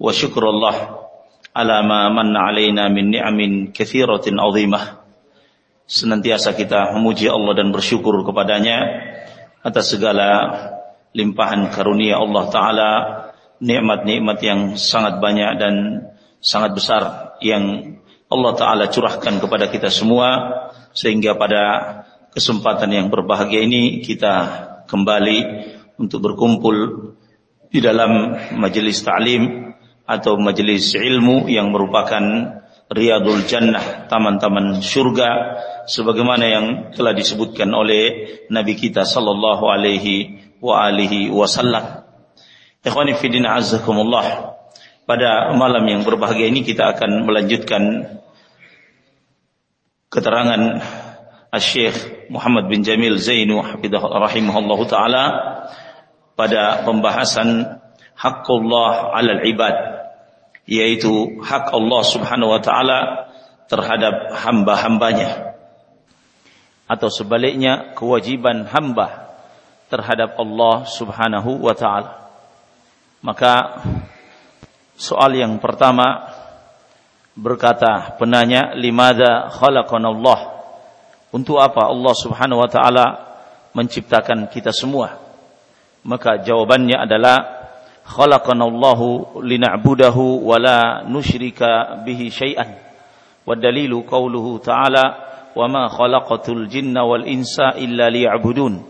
وشكر الله على ما من علينا من نعم كثيرة عظيمة senantiasa kita memuji Allah dan bersyukur kepadanya atas segala limpahan karunia Allah taala nikmat-nikmat yang sangat banyak dan sangat besar yang Allah taala curahkan kepada kita semua sehingga pada kesempatan yang berbahagia ini kita kembali untuk berkumpul di dalam majelis ta'lim atau majelis ilmu yang merupakan riyadul jannah taman-taman surga sebagaimana yang telah disebutkan oleh nabi kita sallallahu alaihi wa alihi wasallam. Ikhwani din azzakumullah pada malam yang berbahagia ini kita akan melanjutkan keterangan Syekh Muhammad bin Jamil Zainu rahimahullahu taala pada pembahasan haqqullah 'alal ibad yaitu hak Allah Subhanahu wa taala terhadap hamba-hambanya atau sebaliknya kewajiban hamba terhadap Allah Subhanahu wa taala maka soal yang pertama berkata penanya limada khalaqanallah untuk apa Allah Subhanahu wa taala menciptakan kita semua? Maka jawabannya adalah khalaqanallahu lina'budahu wa la nusyrika bihi syai'an. Wa dalilu qauluhu ta'ala wa ma khalaqatul jinna wal insa illa liya'budun.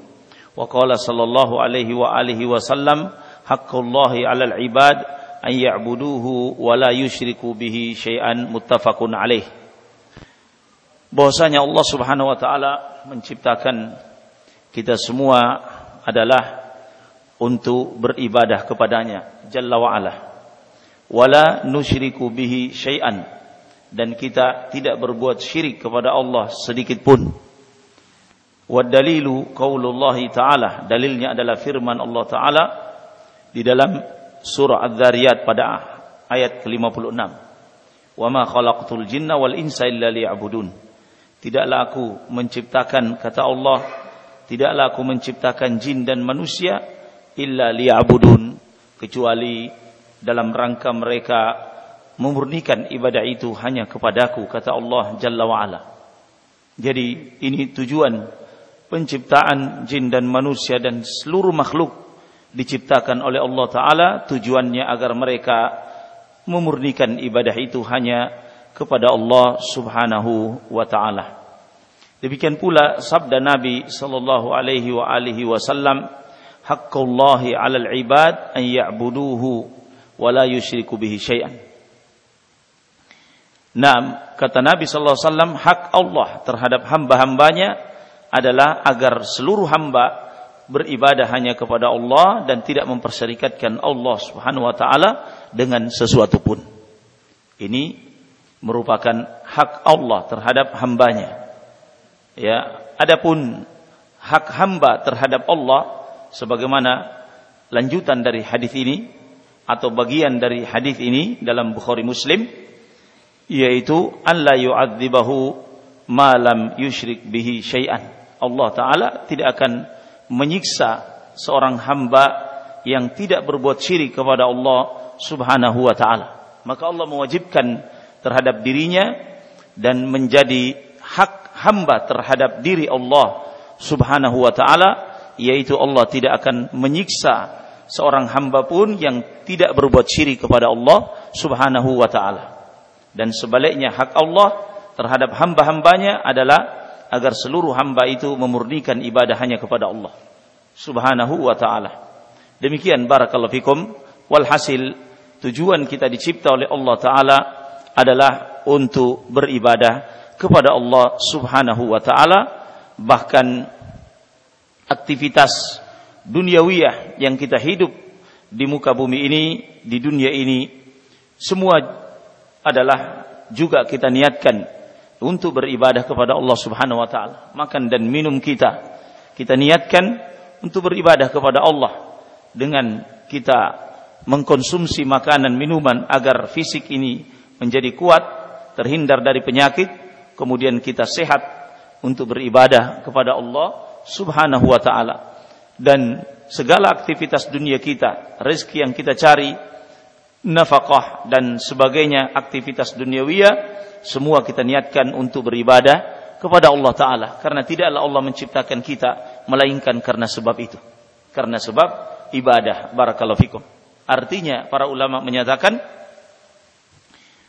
Wa qala sallallahu alaihi wa alihi wa sallam haqqullahi 'alal ibad an ya'buduhu wa la yusyriku bihi syai'an muttafaqun alaihi bahwasanya Allah Subhanahu wa taala menciptakan kita semua adalah untuk beribadah kepadanya jalla wa ala wala nusyriku bihi syai'an. Dan kita tidak berbuat syirik kepada Allah sedikit pun. Wa dalilu qaulullah taala. Dalilnya adalah firman Allah taala di dalam surah Az-Zariyat pada ayat ke-56. Wa ma khalaqtul jinna wal insa illa liya'budun. Tidaklah aku menciptakan kata Allah, tidaklah aku menciptakan jin dan manusia illa liya'budun kecuali dalam rangka mereka memurnikan ibadah itu hanya kepadaku kata Allah Jalla wa. Jadi ini tujuan penciptaan jin dan manusia dan seluruh makhluk diciptakan oleh Allah taala tujuannya agar mereka memurnikan ibadah itu hanya kepada Allah Subhanahu wa taala. Demikian pula sabda Nabi sallallahu alaihi wa alihi wasallam, "Haqqullahi 'alal 'ibad an ya'buduhu wa la yusyriku bihi syai'an." Nah, kata Nabi sallallahu alaihi wasallam, hak Allah terhadap hamba-hambanya adalah agar seluruh hamba beribadah hanya kepada Allah dan tidak memperserikatkan Allah Subhanahu wa taala dengan sesuatu pun. Ini merupakan hak Allah terhadap hambanya. Ya, adapun hak hamba terhadap Allah sebagaimana lanjutan dari hadis ini atau bagian dari hadis ini dalam Bukhari Muslim yaitu alla yu'adzibahu ma lam yusyrik bihi syai'an. Allah taala tidak akan menyiksa seorang hamba yang tidak berbuat syirik kepada Allah Subhanahu wa taala. Maka Allah mewajibkan terhadap dirinya dan menjadi hak hamba terhadap diri Allah Subhanahu wa taala yaitu Allah tidak akan menyiksa seorang hamba pun yang tidak berbuat syirik kepada Allah Subhanahu wa taala. Dan sebaliknya hak Allah terhadap hamba-hambanya adalah agar seluruh hamba itu memurnikan ibadah hanya kepada Allah Subhanahu wa taala. Demikian barakallahu fikum walhasil tujuan kita dicipta oleh Allah taala adalah untuk beribadah kepada Allah Subhanahu wa taala bahkan aktivitas duniawiyah yang kita hidup di muka bumi ini di dunia ini semua adalah juga kita niatkan untuk beribadah kepada Allah Subhanahu wa taala. Makan dan minum kita. Kita niatkan untuk beribadah kepada Allah dengan kita mengkonsumsi makanan minuman agar fisik ini menjadi kuat, terhindar dari penyakit, kemudian kita sehat untuk beribadah kepada Allah Subhanahu wa taala. Dan segala aktivitas dunia kita, rezeki yang kita cari nafkah dan sebagainya aktivitas duniawiyah semua kita niatkan untuk beribadah kepada Allah taala. Karena tidaklah Allah menciptakan kita melainkan karena sebab itu. Karena sebab ibadah. Barakallahu fikum. Artinya para ulama menyatakan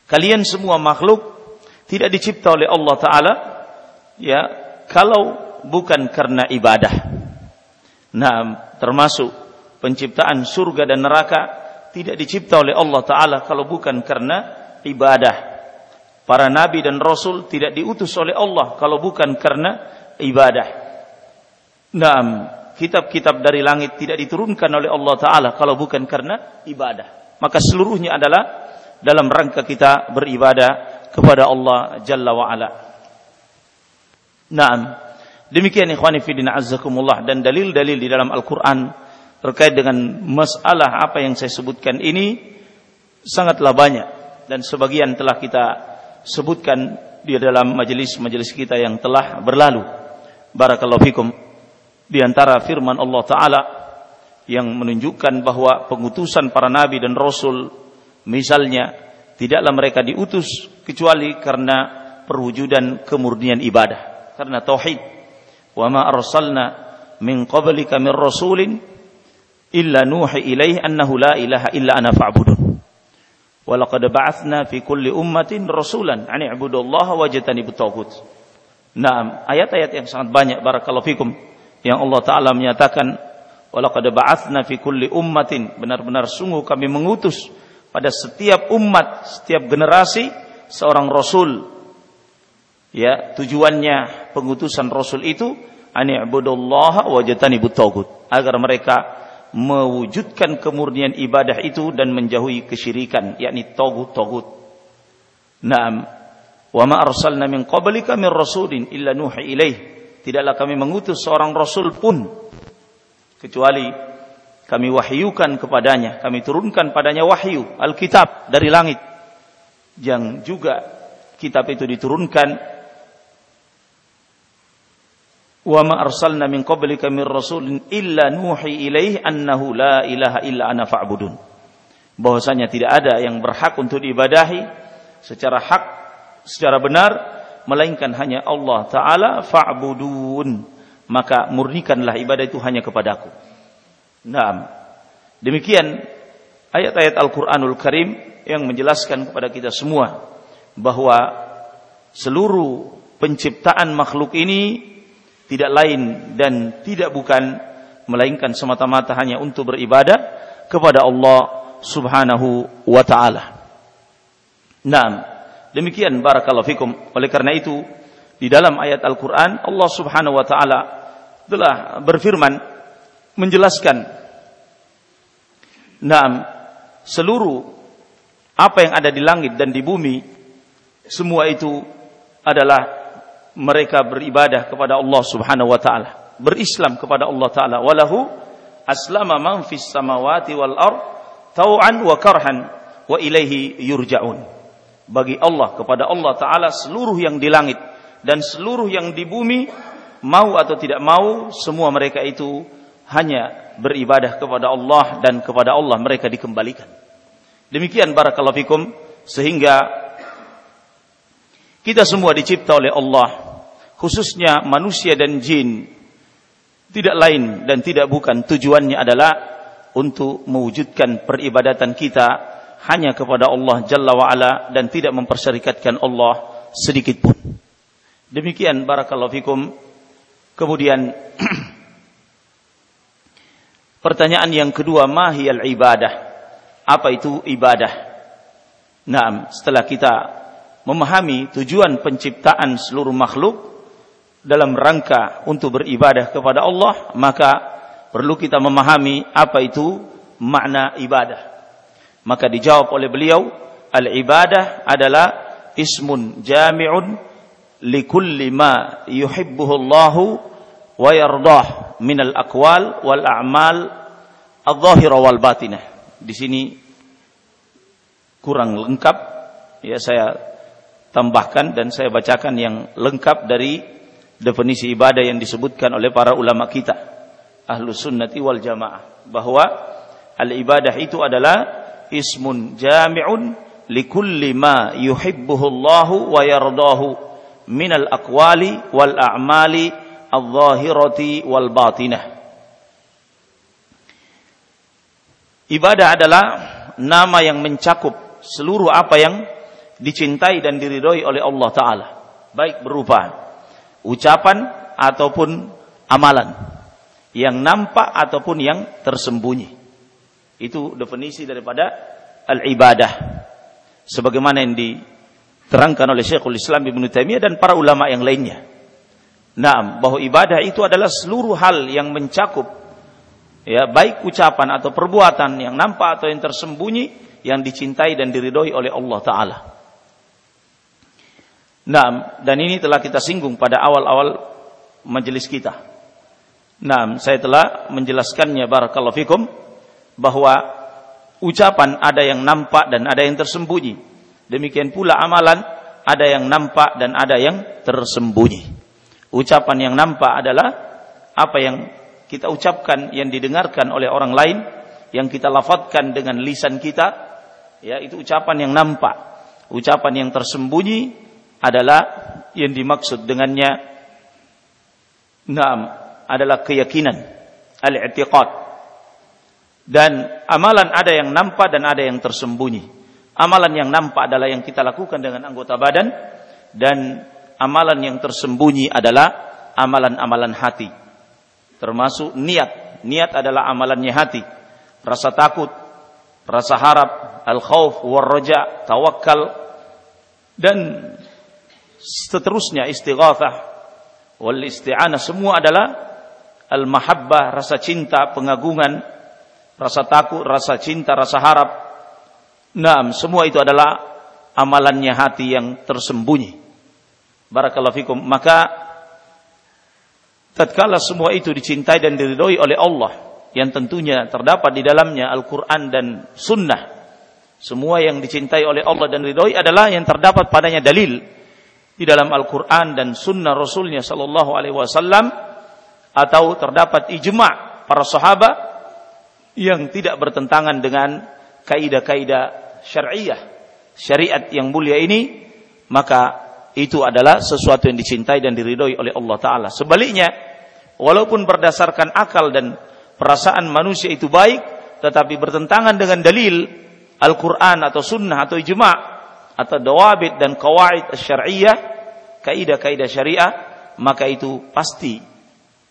kalian semua makhluk tidak dicipta oleh Allah taala ya kalau bukan karena ibadah nah termasuk penciptaan surga dan neraka tidak dicipta oleh Allah Ta'ala kalau bukan karena ibadah. Para nabi dan rasul tidak diutus oleh Allah kalau bukan karena ibadah. Naam, kitab-kitab dari langit tidak diturunkan oleh Allah Ta'ala kalau bukan karena ibadah. Maka seluruhnya adalah dalam rangka kita beribadah kepada Allah Jalla wa'ala. Naam, demikian ikhwani fidin azzakumullah dan dalil-dalil di dalam Al-Quran terkait dengan masalah apa yang saya sebutkan ini sangatlah banyak dan sebagian telah kita sebutkan di dalam majelis-majelis kita yang telah berlalu. Barakallahu fikum. Di antara firman Allah taala yang menunjukkan bahwa pengutusan para nabi dan rasul misalnya tidaklah mereka diutus kecuali karena perwujudan kemurnian ibadah, karena tauhid. Wa ma arsalna min qablika min rasulin illa nuhi ilaih annahu la ilaha illa ana fa'budun. Wa laqad ba'athna fi kulli ummatin rasulan an i'budullaha wajtanibut taghut. Naam, ayat-ayat yang sangat banyak barakallahu yang Allah taala menyatakan wa laqad ba'athna fi kulli benar-benar sungguh kami mengutus pada setiap umat, setiap generasi seorang rasul. Ya, tujuannya pengutusan rasul itu an i'budullaha wajtanibut taghut agar mereka mewujudkan kemurnian ibadah itu dan menjauhi kesyirikan yakni togut-togut. Naam. Wa ma arsalna min qablika min rasulin illa nuhi ilaih. Tidaklah kami mengutus seorang rasul pun kecuali kami wahyukan kepadanya, kami turunkan padanya wahyu, Alkitab dari langit. Yang juga kitab itu diturunkan wa ma arsalna min qablika min rasulin illa nuhi ilaihi annahu la ilaha illa ana fa'budun. Bahwasanya tidak ada yang berhak untuk diibadahi secara hak secara benar melainkan hanya Allah taala fa'budun. Maka murnikanlah ibadah itu hanya kepadaku. Naam. Demikian ayat-ayat Al-Qur'anul Karim yang menjelaskan kepada kita semua bahwa seluruh penciptaan makhluk ini tidak lain dan tidak bukan melainkan semata-mata hanya untuk beribadah kepada Allah Subhanahu wa taala. Naam. Demikian barakallahu fikum. Oleh karena itu di dalam ayat Al-Qur'an Allah Subhanahu wa taala telah berfirman menjelaskan Naam, seluruh apa yang ada di langit dan di bumi semua itu adalah mereka beribadah kepada Allah Subhanahu wa taala, berislam kepada Allah taala. Walahu aslama man fis samawati wal ard tau'an wa karhan wa ilaihi yurja'un. Bagi Allah kepada Allah taala seluruh yang di langit dan seluruh yang di bumi mau atau tidak mau semua mereka itu hanya beribadah kepada Allah dan kepada Allah mereka dikembalikan. Demikian barakallahu fikum sehingga kita semua dicipta oleh Allah, khususnya manusia dan jin. Tidak lain dan tidak bukan tujuannya adalah untuk mewujudkan peribadatan kita hanya kepada Allah Jalla wa'ala dan tidak mempersyarikatkan Allah sedikit pun. Demikian barakallahu fikum. Kemudian pertanyaan yang kedua, mahiyal ibadah? Apa itu ibadah? Nah, setelah kita memahami tujuan penciptaan seluruh makhluk dalam rangka untuk beribadah kepada Allah, maka perlu kita memahami apa itu makna ibadah. Maka dijawab oleh beliau, al-ibadah adalah ismun jami'un likulli ma yuhibbuhu Allah wa yardah min al-aqwal wal a'mal adh-dhahira wal batinah. Di sini kurang lengkap ya saya tambahkan dan saya bacakan yang lengkap dari definisi ibadah yang disebutkan oleh para ulama kita ahlu sunnati wal jamaah bahwa al ibadah itu adalah ismun jami'un likulli ma yuhibbuhu Allahu wa yardahu minal aqwali wal a'mali al-zahirati wal batinah. Ibadah adalah nama yang mencakup seluruh apa yang dicintai dan diridhoi oleh Allah taala, baik berupa ucapan ataupun amalan yang nampak ataupun yang tersembunyi. Itu definisi daripada al-ibadah. Sebagaimana yang diterangkan oleh Syekhul Islam Ibnu Taimiyah dan para ulama yang lainnya. Nah, bahwa ibadah itu adalah seluruh hal yang mencakup ya baik ucapan atau perbuatan yang nampak atau yang tersembunyi yang dicintai dan diridhoi oleh Allah taala. Nah, dan ini telah kita singgung pada awal-awal majelis kita. Nah, saya telah menjelaskannya barakallahu fikum bahwa ucapan ada yang nampak dan ada yang tersembunyi. Demikian pula amalan ada yang nampak dan ada yang tersembunyi. Ucapan yang nampak adalah apa yang kita ucapkan yang didengarkan oleh orang lain, yang kita lafadkan dengan lisan kita, ya itu ucapan yang nampak. Ucapan yang tersembunyi adalah yang dimaksud dengannya. Naam adalah keyakinan al-i'tiqad. Dan amalan ada yang nampak dan ada yang tersembunyi. Amalan yang nampak adalah yang kita lakukan dengan anggota badan dan amalan yang tersembunyi adalah amalan-amalan hati. Termasuk niat. Niat adalah amalannya hati. Rasa takut rasa harap al khauf war raja tawakal dan seterusnya istighatsah wal isti'anah semua adalah al mahabbah rasa cinta pengagungan rasa takut rasa cinta rasa harap. Naam semua itu adalah amalannya hati yang tersembunyi. Barakallahu fikum. Maka tatkala semua itu dicintai dan diridhoi oleh Allah yang tentunya terdapat di dalamnya Al-Qur'an dan sunnah semua yang dicintai oleh Allah dan ridhoi adalah yang terdapat padanya dalil di dalam Al-Quran dan Sunnah Rasulnya Sallallahu Alaihi Wasallam atau terdapat ijma para sahabat yang tidak bertentangan dengan kaidah-kaidah syariah syariat yang mulia ini maka itu adalah sesuatu yang dicintai dan diridhoi oleh Allah Taala. Sebaliknya, walaupun berdasarkan akal dan perasaan manusia itu baik, tetapi bertentangan dengan dalil Al-Quran atau Sunnah atau ijma' atau dawabit dan kawaid syariah, kaidah-kaidah syariah, maka itu pasti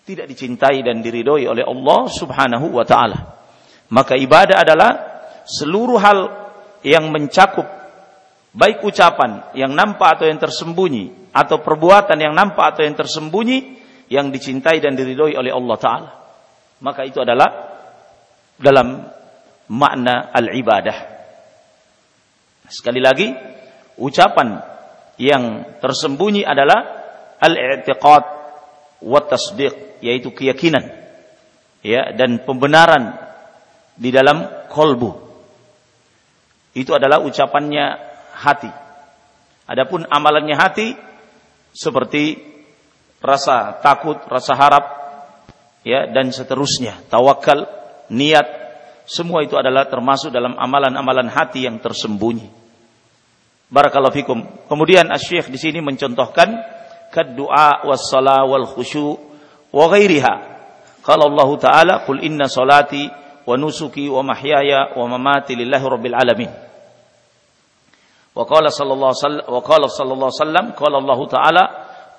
tidak dicintai dan diridhoi oleh Allah Subhanahu wa taala. Maka ibadah adalah seluruh hal yang mencakup baik ucapan yang nampak atau yang tersembunyi atau perbuatan yang nampak atau yang tersembunyi yang dicintai dan diridhoi oleh Allah taala. Maka itu adalah dalam makna al-ibadah. Sekali lagi, ucapan yang tersembunyi adalah al-i'tiqad wa tasdiq, yaitu keyakinan ya dan pembenaran di dalam kolbu. Itu adalah ucapannya hati. Adapun amalannya hati seperti rasa takut, rasa harap ya dan seterusnya, tawakal, niat, semua itu adalah termasuk dalam amalan-amalan hati yang tersembunyi. Barakallahu fikum. Kemudian Asy-Syaikh di sini mencontohkan kaddu'a was-sala wal khusyu' wa ghairiha. Qala Allah Ta'ala, "Qul inna salati wa nusuki wa mahyaya wa mamati lillahi rabbil alamin." Wa qala sallallahu sallam wa qala sallallahu sallam qala Allah Ta'ala,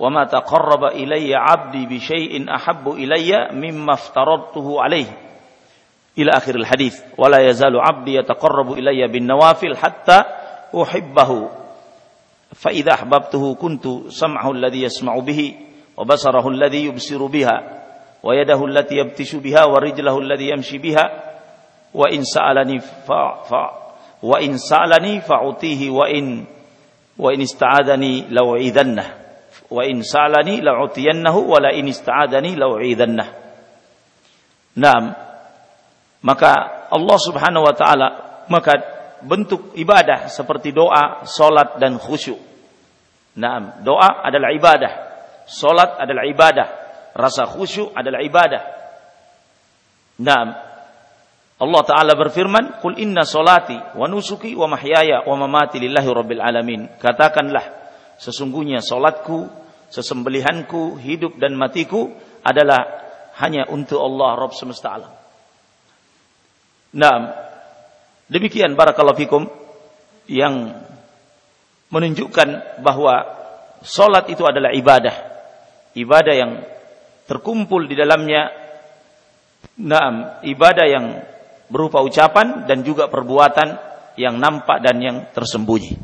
"Wa ma taqarraba ilayya 'abdi bi syai'in ahabbu ilayya mimma aftaradtuhu alayhi." Ila akhir al-hadis. Wa la yazalu 'abdi yataqarrabu ilayya bin nawafil hatta أحبه. فإذا أحببته كنت سمعه الذي يسمع به وبصره الذي يبصر بها ويده التي يبتش بها ورجله الذي يمشي بها. وإن سألني ف... ف... وإن سألني فأعطيه وإن وإن استعاذني لأعيذنه. وإن سألني لأعطينه ولئن استعاذني لأعيذنه. نعم. maka Allah Subhanahu wa taala bentuk ibadah seperti doa, solat dan khusyuk. Nah, doa adalah ibadah, solat adalah ibadah, rasa khusyuk adalah ibadah. Nah, Allah Ta'ala berfirman, Qul inna solati wa nusuki wa mahyaya wa mamati lillahi rabbil alamin. Katakanlah, sesungguhnya solatku, sesembelihanku, hidup dan matiku adalah hanya untuk Allah Rabb semesta alam. Nah, demikian barakallahu fikum yang menunjukkan bahwa solat itu adalah ibadah. Ibadah yang terkumpul di dalamnya Naam, ibadah yang berupa ucapan dan juga perbuatan yang nampak dan yang tersembunyi.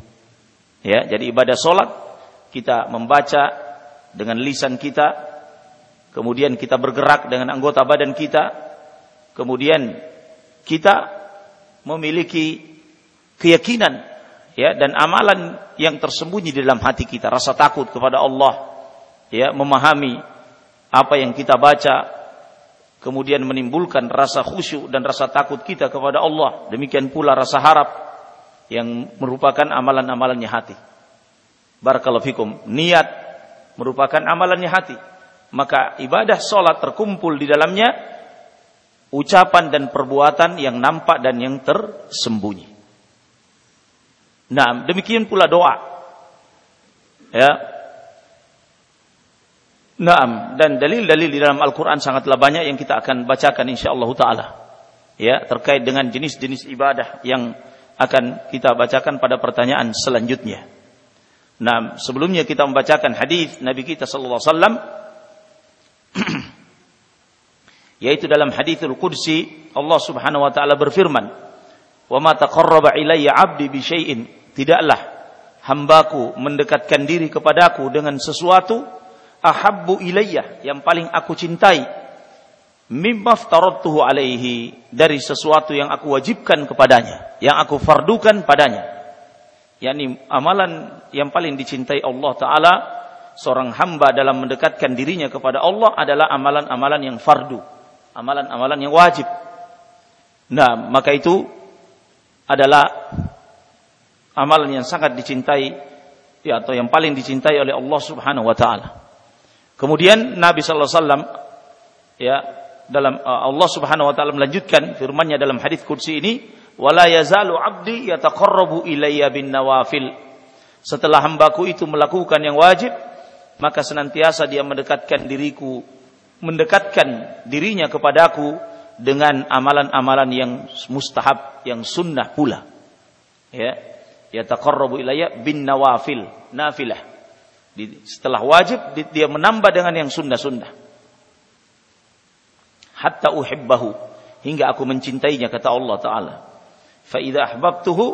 Ya, jadi ibadah solat kita membaca dengan lisan kita, kemudian kita bergerak dengan anggota badan kita, kemudian kita memiliki keyakinan ya dan amalan yang tersembunyi di dalam hati kita, rasa takut kepada Allah, ya, memahami apa yang kita baca, kemudian menimbulkan rasa khusyuk dan rasa takut kita kepada Allah. Demikian pula rasa harap yang merupakan amalan-amalannya hati. Barakallahu fikum. Niat merupakan amalannya hati. Maka ibadah solat terkumpul di dalamnya ucapan dan perbuatan yang nampak dan yang tersembunyi. Nah, demikian pula doa. Ya, Naam dan dalil-dalil di dalam Al-Qur'an sangatlah banyak yang kita akan bacakan insyaallah taala. Ya, terkait dengan jenis-jenis ibadah yang akan kita bacakan pada pertanyaan selanjutnya. Nah, sebelumnya kita membacakan hadis Nabi kita sallallahu alaihi wasallam yaitu dalam hadithul qudsi Allah Subhanahu wa taala berfirman, "Wa ma taqarraba ilayya 'abdi bi syai'in" Tidaklah hambaku mendekatkan diri kepadaku dengan sesuatu ahabbu ilayya yang paling aku cintai mimma aftaradtuhu alaihi dari sesuatu yang aku wajibkan kepadanya yang aku fardukan padanya. Yakni amalan yang paling dicintai Allah taala seorang hamba dalam mendekatkan dirinya kepada Allah adalah amalan-amalan yang fardu amalan-amalan yang wajib nah maka itu adalah amalan yang sangat dicintai ya, atau yang paling dicintai oleh Allah Subhanahu wa taala Kemudian Nabi sallallahu alaihi wasallam ya dalam uh, Allah Subhanahu wa taala melanjutkan firman-Nya dalam hadis kursi ini, "Wala yazalu 'abdi yataqarrabu ilayya bin nawafil." Setelah hambaku itu melakukan yang wajib, maka senantiasa dia mendekatkan diriku, mendekatkan dirinya kepadaku dengan amalan-amalan yang mustahab, yang sunnah pula. Ya, yataqarrabu ilayya bin nawafil, nafilah setelah wajib dia menambah dengan yang sunnah-sunnah. Hatta uhibbahu hingga aku mencintainya kata Allah taala. Fa idza ahbabtuhu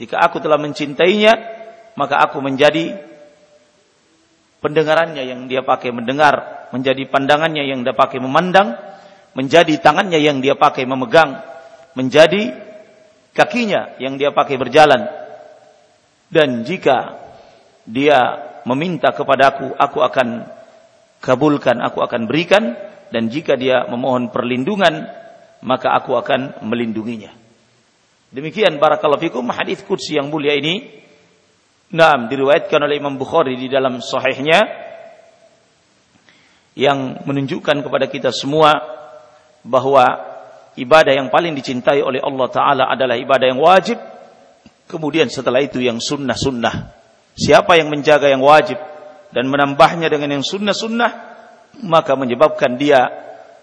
jika aku telah mencintainya maka aku menjadi pendengarannya yang dia pakai mendengar, menjadi pandangannya yang dia pakai memandang, menjadi tangannya yang dia pakai memegang, menjadi kakinya yang dia pakai berjalan. Dan jika dia meminta kepadaku, aku akan kabulkan, aku akan berikan dan jika dia memohon perlindungan, maka aku akan melindunginya. Demikian barakallahu fikum hadis qudsi yang mulia ini Naam diriwayatkan oleh Imam Bukhari di dalam sahihnya yang menunjukkan kepada kita semua bahwa ibadah yang paling dicintai oleh Allah Ta'ala adalah ibadah yang wajib kemudian setelah itu yang sunnah-sunnah Siapa yang menjaga yang wajib dan menambahnya dengan yang sunnah-sunnah, maka menyebabkan dia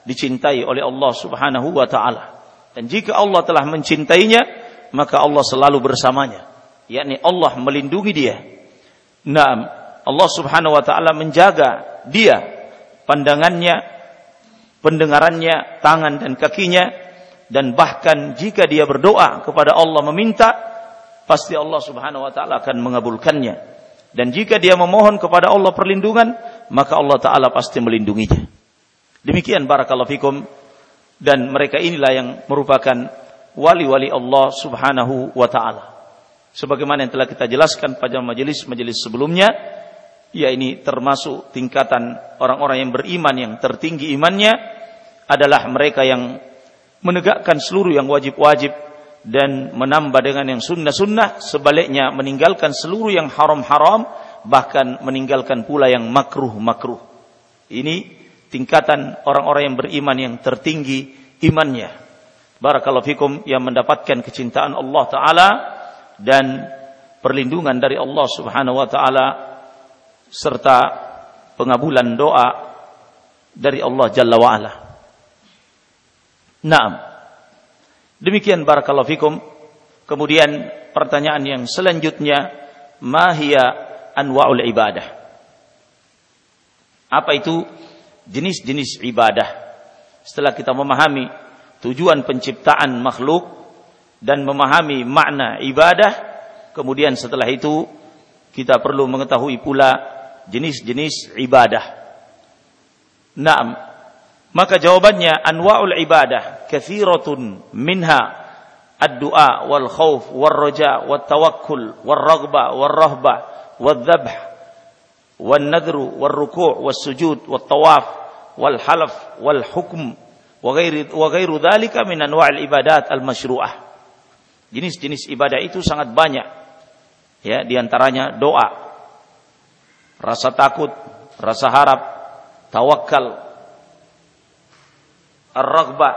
dicintai oleh Allah Subhanahu wa taala. Dan jika Allah telah mencintainya, maka Allah selalu bersamanya. yakni Allah melindungi dia. Naam, Allah Subhanahu wa taala menjaga dia pandangannya, pendengarannya, tangan dan kakinya dan bahkan jika dia berdoa kepada Allah meminta pasti Allah Subhanahu wa taala akan mengabulkannya. Dan jika dia memohon kepada Allah perlindungan, maka Allah taala pasti melindunginya. Demikian barakallahu fikum dan mereka inilah yang merupakan wali-wali Allah Subhanahu wa taala. Sebagaimana yang telah kita jelaskan pada majelis-majelis sebelumnya, ya ini termasuk tingkatan orang-orang yang beriman yang tertinggi imannya adalah mereka yang menegakkan seluruh yang wajib-wajib dan menambah dengan yang sunnah-sunnah sebaliknya meninggalkan seluruh yang haram-haram bahkan meninggalkan pula yang makruh-makruh. Ini tingkatan orang-orang yang beriman yang tertinggi imannya. Barakallahu fikum yang mendapatkan kecintaan Allah taala dan perlindungan dari Allah Subhanahu wa taala serta pengabulan doa dari Allah Jalla wa ala. Naam. Demikian barakallahu fikum. Kemudian pertanyaan yang selanjutnya, mahia anwa'ul ibadah? Apa itu jenis-jenis ibadah? Setelah kita memahami tujuan penciptaan makhluk dan memahami makna ibadah, kemudian setelah itu kita perlu mengetahui pula jenis-jenis ibadah. Naam. Maka jawabannya anwa'ul ibadah kathiratun minha ad-du'a wal khauf wal raja wal tawakkul wal raghba wal rahba wal dhabh wal nadru wal ruku' wal sujud wal tawaf wal halaf wal hukm wa ghairi wa ghairu dhalika min anwa'il ibadat al masyru'ah. Jenis-jenis ibadah itu sangat banyak. Ya, di antaranya doa, rasa takut, rasa harap, tawakal, ar-raghba,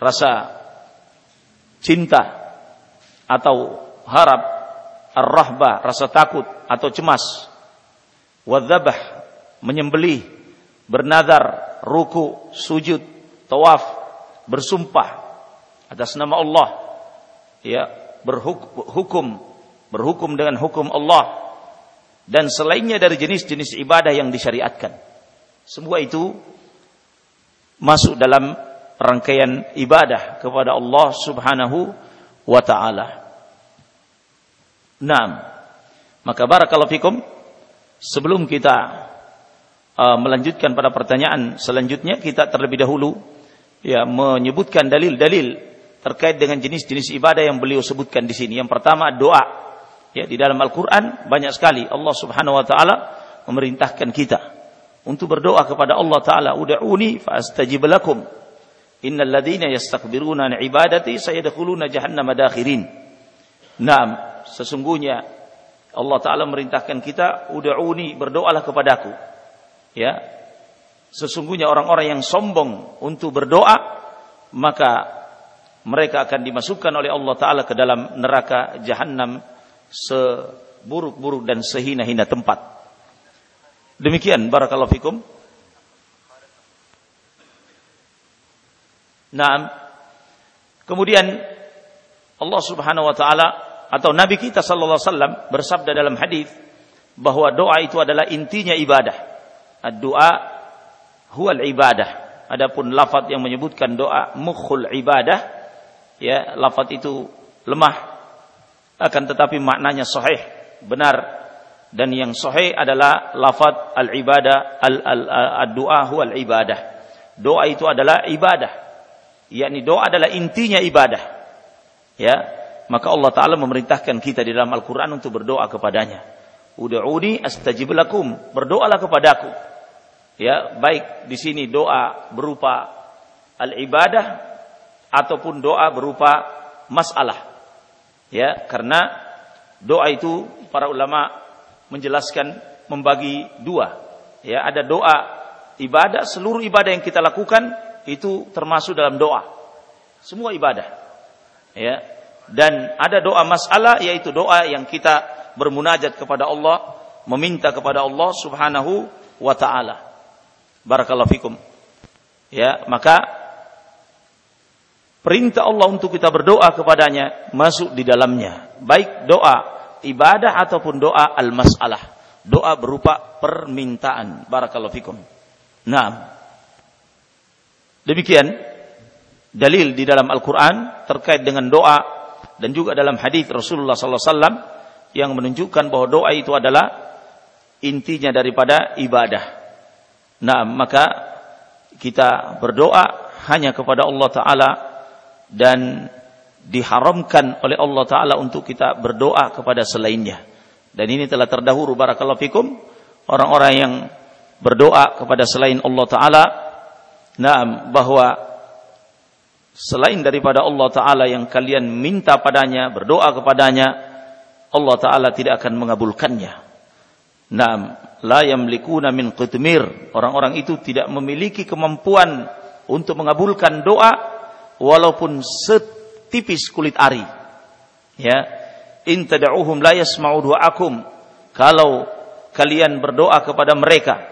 rasa cinta atau harap, ar-rahba, rasa takut atau cemas, wadzabah, menyembelih, bernazar, ruku, sujud, tawaf, bersumpah atas nama Allah, ya berhukum berhukum dengan hukum Allah dan selainnya dari jenis-jenis ibadah yang disyariatkan. Semua itu masuk dalam rangkaian ibadah kepada Allah Subhanahu wa taala. Naam. Maka barakallahu fikum sebelum kita uh, melanjutkan pada pertanyaan selanjutnya kita terlebih dahulu ya menyebutkan dalil-dalil terkait dengan jenis-jenis ibadah yang beliau sebutkan di sini. Yang pertama doa. Ya, di dalam Al-Qur'an banyak sekali Allah Subhanahu wa taala memerintahkan kita untuk berdoa kepada Allah taala, "Ud'uni fa'astajib lakum." Innal ladzina yastakbiruna an ibadati sayadkhuluna jahannama dakhirin. Naam, sesungguhnya Allah taala merintahkan kita, "Ud'uni, berdoalah kepadaku." Ya. Sesungguhnya orang-orang yang sombong untuk berdoa, maka mereka akan dimasukkan oleh Allah taala ke dalam neraka jahanam seburuk-buruk dan sehina-hina tempat. Demikian barakallahu fikum. Kemudian Allah Subhanahu wa taala atau Nabi kita sallallahu alaihi wasallam bersabda dalam hadis bahwa doa itu adalah intinya ibadah. Doa huwal ibadah. Adapun lafaz yang menyebutkan doa mukhul ibadah ya lafaz itu lemah akan tetapi maknanya sahih, benar dan yang sahih adalah lafaz al-ibadah al-du'a huwa al-ibadah. Doa itu adalah ibadah. yakni doa adalah intinya ibadah. Ya, maka Allah taala memerintahkan kita di dalam Al-Qur'an untuk berdoa kepadanya. Ud'uni astajib lakum, berdoalah kepadaku. Ya, baik di sini doa berupa al-ibadah ataupun doa berupa masalah. Ya, karena doa itu para ulama menjelaskan membagi dua. Ya, ada doa ibadah, seluruh ibadah yang kita lakukan itu termasuk dalam doa. Semua ibadah. Ya. Dan ada doa masalah yaitu doa yang kita bermunajat kepada Allah, meminta kepada Allah Subhanahu wa taala. Barakallahu fikum. Ya, maka perintah Allah untuk kita berdoa kepadanya masuk di dalamnya. Baik doa ibadah ataupun doa al-mas'alah. Doa berupa permintaan. Barakallahu fikum. Nah. Demikian dalil di dalam Al-Qur'an terkait dengan doa dan juga dalam hadis Rasulullah wasallam yang menunjukkan bahwa doa itu adalah intinya daripada ibadah. Nah, maka kita berdoa hanya kepada Allah taala dan diharamkan oleh Allah Ta'ala untuk kita berdoa kepada selainnya. Dan ini telah terdahulu barakallahu fikum orang-orang yang berdoa kepada selain Allah Ta'ala nah bahwa selain daripada Allah Ta'ala yang kalian minta padanya, berdoa kepadanya, Allah Ta'ala tidak akan mengabulkannya. Naam, la yamlikuna min qitmir. Orang-orang itu tidak memiliki kemampuan untuk mengabulkan doa walaupun setipis kulit ari. Ya, in tad'uhum la yasma'u du'akum. Kalau kalian berdoa kepada mereka,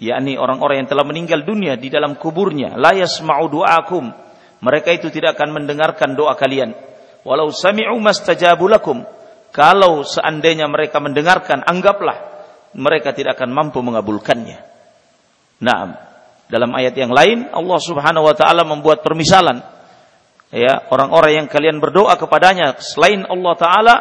yakni orang-orang yang telah meninggal dunia di dalam kuburnya, la yasma'u du'akum. Mereka itu tidak akan mendengarkan doa kalian. Walau sami'u mastajabu lakum. Kalau seandainya mereka mendengarkan, anggaplah mereka tidak akan mampu mengabulkannya. Nah, dalam ayat yang lain Allah Subhanahu wa taala membuat permisalan. Ya orang-orang yang kalian berdoa kepadanya selain Allah taala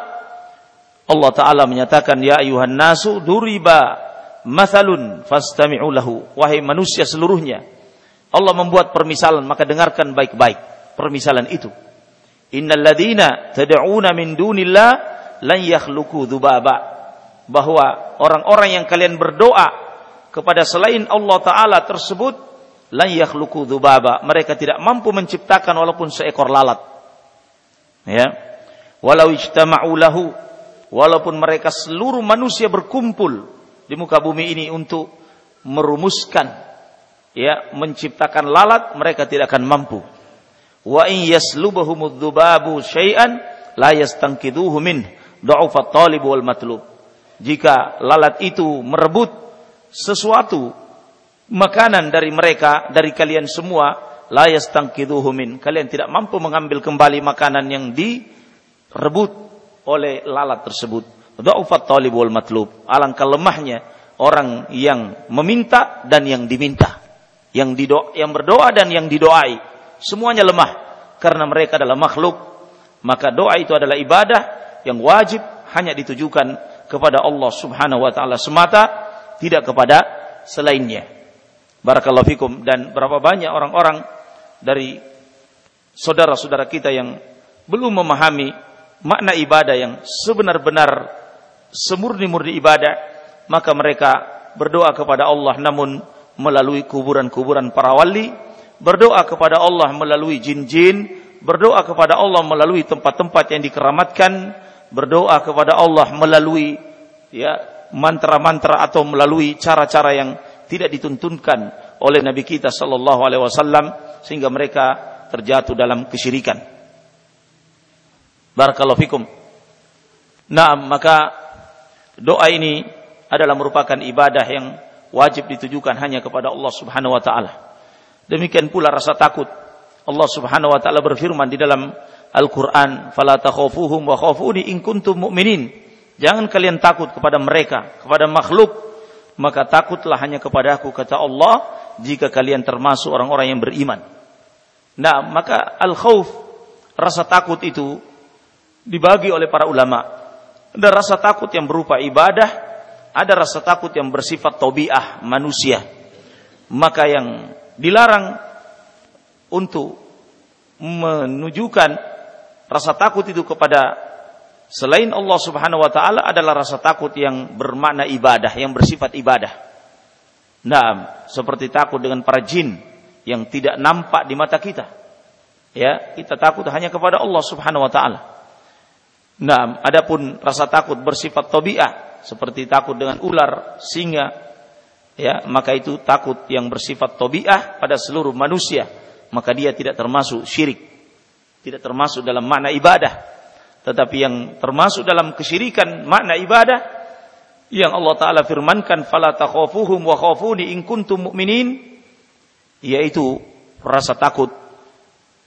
Allah taala menyatakan ya ayuhan nasu duriba mathalun fastami'u lahu. Wahai manusia seluruhnya Allah membuat permisalan maka dengarkan baik-baik permisalan itu. Innal ladzina tad'una min dunillah lan yakhluqu dzubaba bahwa orang-orang yang kalian berdoa kepada selain Allah Ta'ala tersebut. Mereka tidak mampu menciptakan walaupun seekor lalat. Ya. Walau ijtama'u lahu, walaupun mereka seluruh manusia berkumpul di muka bumi ini untuk merumuskan ya, menciptakan lalat, mereka tidak akan mampu. Wa in yaslubahumudz dzubabu syai'an la yastanqidhuhu min dha'ufa talib wal matlub. Jika lalat itu merebut sesuatu makanan dari mereka dari kalian semua la yastanqidhuhu min. Kalian tidak mampu mengambil kembali makanan yang direbut oleh lalat tersebut. Dha'ufat talib wal matlub. Alangkah lemahnya orang yang meminta dan yang diminta. Yang dido yang berdoa dan yang didoai. Semuanya lemah. Karena mereka adalah makhluk. Maka doa itu adalah ibadah yang wajib. Hanya ditujukan kepada Allah Subhanahu wa taala semata tidak kepada selainnya. Barakallahu fikum dan berapa banyak orang-orang dari saudara-saudara kita yang belum memahami makna ibadah yang sebenar-benar semurni-murni ibadah, maka mereka berdoa kepada Allah namun melalui kuburan-kuburan para wali, berdoa kepada Allah melalui jin-jin, berdoa kepada Allah melalui tempat-tempat yang dikeramatkan, berdoa kepada Allah melalui ya mantra-mantra atau melalui cara-cara yang tidak dituntunkan oleh Nabi kita sallallahu alaihi wasallam sehingga mereka terjatuh dalam kesyirikan. Barakallahu fikum. Nah, maka doa ini adalah merupakan ibadah yang wajib ditujukan hanya kepada Allah Subhanahu wa taala. Demikian pula rasa takut. Allah Subhanahu wa taala berfirman di dalam Al-Qur'an, "Fala takhafuhum wa khafuni in kuntum mu'minin." Jangan kalian takut kepada mereka, kepada makhluk, maka takutlah hanya kepada aku kata Allah jika kalian termasuk orang-orang yang beriman. Nah, maka al-khauf rasa takut itu dibagi oleh para ulama. Ada rasa takut yang berupa ibadah, ada rasa takut yang bersifat tobiah manusia. Maka yang dilarang untuk menunjukkan rasa takut itu kepada selain Allah Subhanahu wa taala adalah rasa takut yang bermakna ibadah, yang bersifat ibadah. Nah, seperti takut dengan para jin yang tidak nampak di mata kita. Ya, kita takut hanya kepada Allah Subhanahu wa taala. Nah, adapun rasa takut bersifat tabiah seperti takut dengan ular, singa, ya, maka itu takut yang bersifat tabiah pada seluruh manusia, maka dia tidak termasuk syirik. Tidak termasuk dalam makna ibadah tetapi yang termasuk dalam kesyirikan makna ibadah yang Allah taala firmankan fala takhafuhum wa khafuni in kuntum mu'minin yaitu rasa takut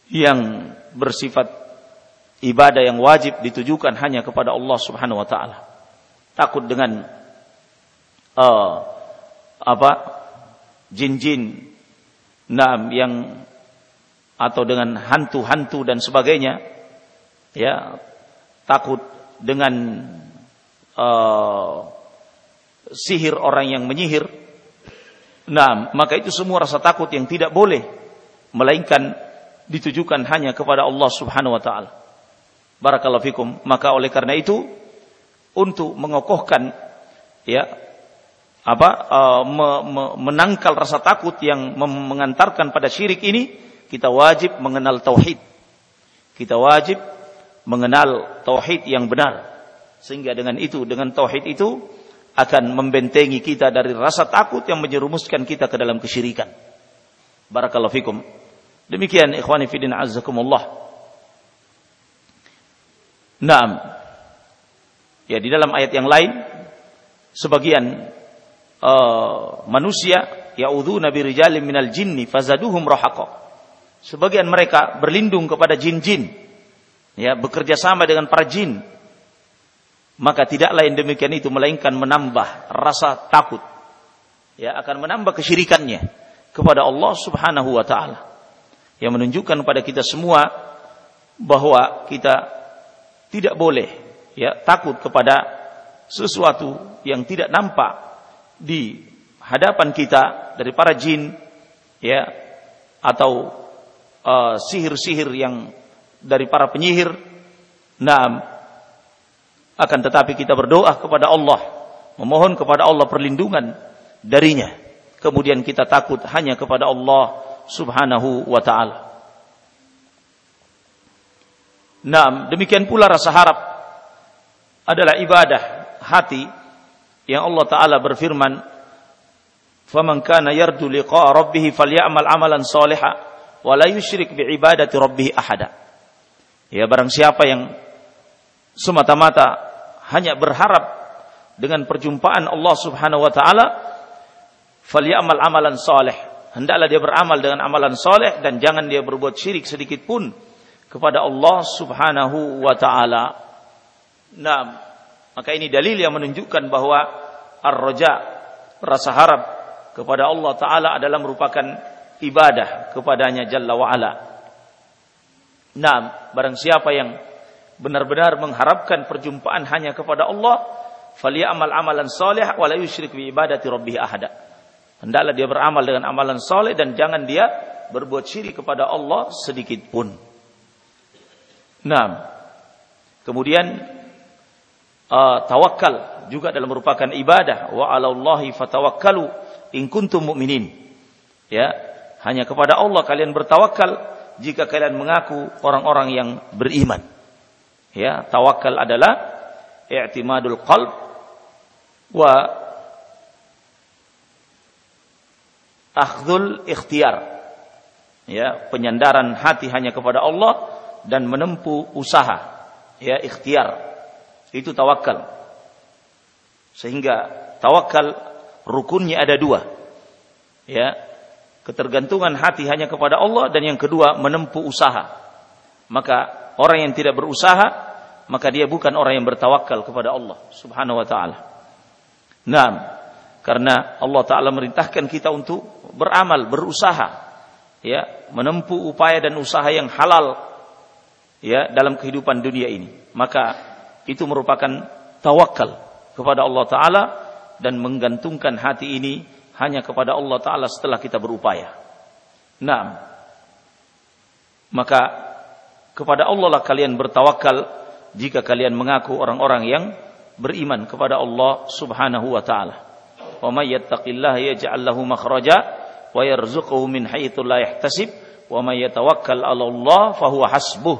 yang bersifat ibadah yang wajib ditujukan hanya kepada Allah Subhanahu wa taala. Takut dengan uh, apa? jin-jin nam yang atau dengan hantu-hantu dan sebagainya ya takut dengan uh, sihir orang yang menyihir. Nah, maka itu semua rasa takut yang tidak boleh melainkan ditujukan hanya kepada Allah Subhanahu wa taala. Barakallahu fikum. Maka oleh karena itu untuk mengokohkan ya apa uh, me, me, menangkal rasa takut yang mengantarkan pada syirik ini kita wajib mengenal tauhid. Kita wajib mengenal tauhid yang benar sehingga dengan itu dengan tauhid itu akan membentengi kita dari rasa takut yang menyerumuskan kita ke dalam kesyirikan barakallahu fikum Demikian ikhwani fidin azzakumullah. Naam. Ya di dalam ayat yang lain sebagian uh, manusia ya'udzu nabi rijalin minal jinni fazaduhum rahaqa. Sebagian mereka berlindung kepada jin-jin. Ya, bekerja sama dengan para jin. Maka tidak lain demikian itu melainkan menambah rasa takut. Ya, akan menambah kesyirikannya kepada Allah Subhanahu wa taala. Yang menunjukkan kepada kita semua bahwa kita tidak boleh ya takut kepada sesuatu yang tidak nampak di hadapan kita dari para jin ya atau uh, sihir-sihir uh, yang dari para penyihir. Nah, akan tetapi kita berdoa kepada Allah, memohon kepada Allah perlindungan darinya. Kemudian kita takut hanya kepada Allah Subhanahu wa taala. Nah, demikian pula rasa harap adalah ibadah hati yang Allah taala berfirman faman kana yarju liqa'a rabbih falyamal amalan salihan wa la yusyrik bi. Ya barang siapa yang semata-mata hanya berharap dengan perjumpaan Allah Subhanahu wa taala falyamal amalan salih. Hendaklah dia beramal dengan amalan saleh dan jangan dia berbuat syirik sedikit pun kepada Allah Subhanahu wa taala. Nah, maka ini dalil yang menunjukkan bahwa ar-raja rasa harap kepada Allah Ta'ala adalah merupakan ibadah kepadanya Jalla wa'ala. Nah, barang siapa yang benar-benar mengharapkan perjumpaan hanya kepada Allah, amal amalan salih wa la yusyrik bi ibadati rabbih ahada. Hendaklah dia beramal dengan amalan saleh dan jangan dia berbuat syirik kepada Allah sedikit pun. Nah, kemudian uh, tawakal juga dalam merupakan ibadah wa 'alallahi fatawakkalu in kuntum mu'minin. Ya, hanya kepada Allah kalian bertawakal jika kalian mengaku orang-orang yang beriman. Ya, tawakal adalah i'timadul qalb wa akhdul ikhtiar. Ya, penyandaran hati hanya kepada Allah dan menempuh usaha. Ya, ikhtiar. Itu tawakal. Sehingga tawakal rukunnya ada dua. Ya, ketergantungan hati hanya kepada Allah dan yang kedua menempuh usaha. Maka orang yang tidak berusaha, maka dia bukan orang yang bertawakal kepada Allah Subhanahu wa taala. Nah, karena Allah taala merintahkan kita untuk beramal, berusaha ya, menempuh upaya dan usaha yang halal ya dalam kehidupan dunia ini. Maka itu merupakan tawakal kepada Allah taala dan menggantungkan hati ini hanya kepada Allah Ta'ala setelah kita berupaya. Nah, maka kepada Allah lah kalian bertawakal jika kalian mengaku orang-orang yang beriman kepada Allah Subhanahu wa taala. Wa may yattaqillaha yaj'al lahu makhraja wa yarzuquhu min haitsu la yahtasib wa may yatawakkal 'ala Allah fa huwa hasbuh.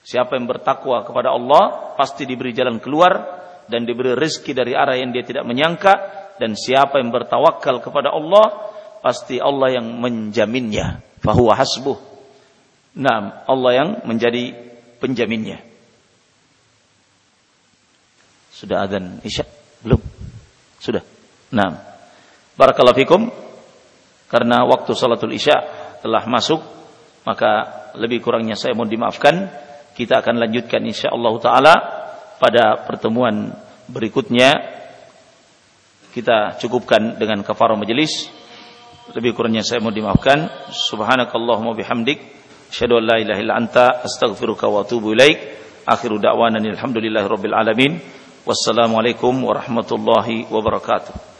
Siapa yang bertakwa kepada Allah pasti diberi jalan keluar dan diberi rezeki dari arah yang dia tidak menyangka dan siapa yang bertawakal kepada Allah pasti Allah yang menjaminnya. Fahuwa hasbuh. Nah Allah yang menjadi penjaminnya. Sudah adzan isya? Belum? Sudah? Nah barakallahu fikum. Karena waktu salatul isya telah masuk maka lebih kurangnya saya mohon dimaafkan. Kita akan lanjutkan insyaallah taala pada pertemuan berikutnya kita cukupkan dengan kafarah majelis lebih kurangnya saya mau dimaafkan. Subhanakallahumma bihamdik. Asyhadu an la ilaha illa anta. Astaghfiruka wa atubu ilaik. Akhiru da'wana alhamdulillahi rabbil alamin. Wassalamualaikum warahmatullahi wabarakatuh